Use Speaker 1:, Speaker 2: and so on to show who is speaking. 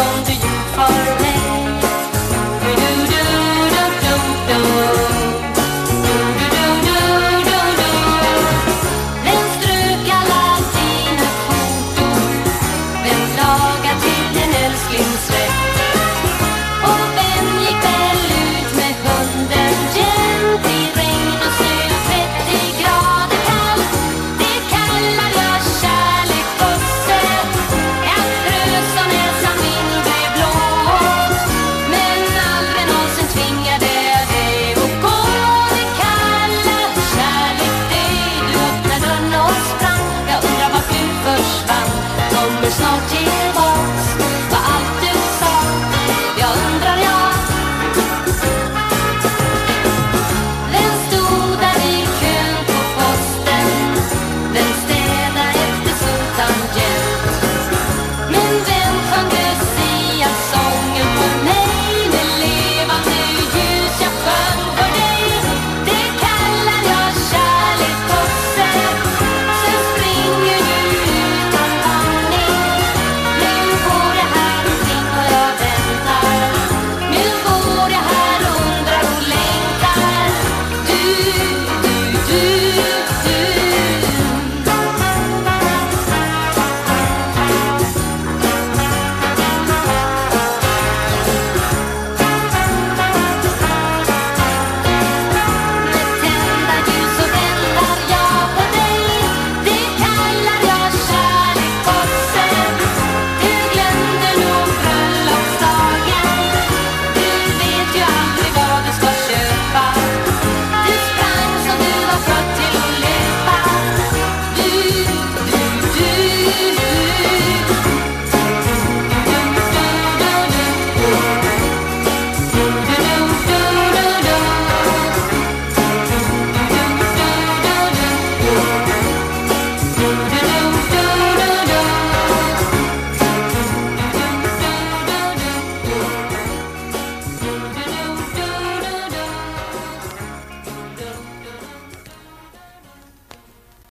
Speaker 1: on to you forever. It's not box.